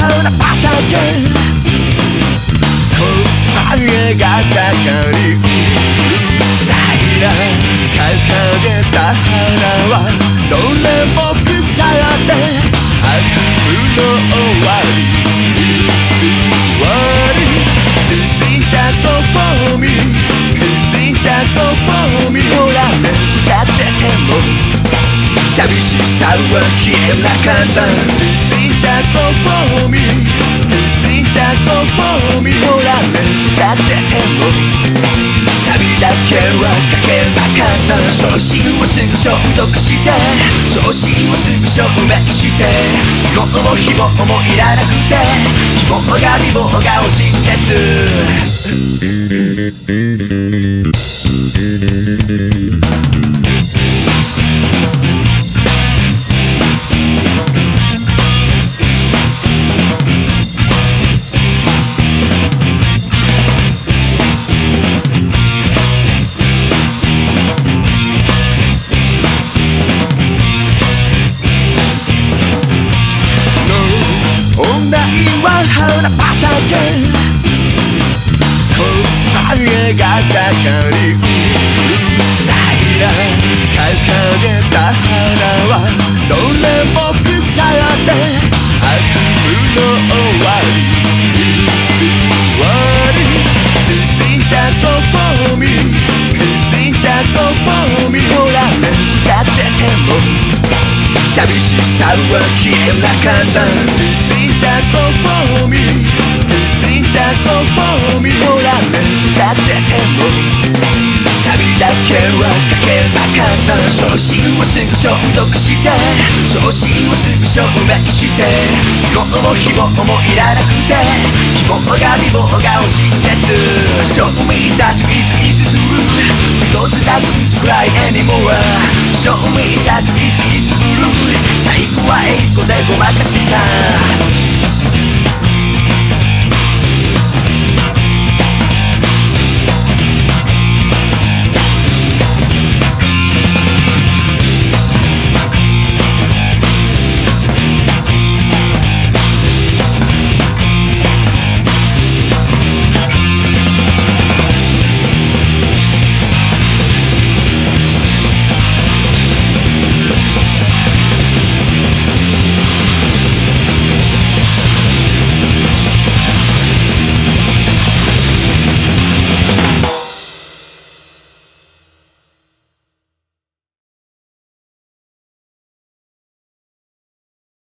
how がたかりうるさいな掲げた花はどれも寂しさは消えなかった This is just so for me This is just so for me ほらね歌っててもサビだけは書けなかった昇進をすぐ消毒して昇進をすぐ証明して希望も希望もいらなくて。希望が希望が欲しいんです。花畑声がかかりうるさいな掲げた花はどれも腐って悪夢の終わり居座り This is just for me This is just so for me ほらね歌ってても寂しさは消えなかった This is just so for me This is just so for me ほら昇進をすぐ消毒して昇進をすぐ証明して希望も希望もいらなくて希望が希望が欲しいんです Show me that is is true Because doesn't cry anymore Show me that is is blue 最後は英語でごまかした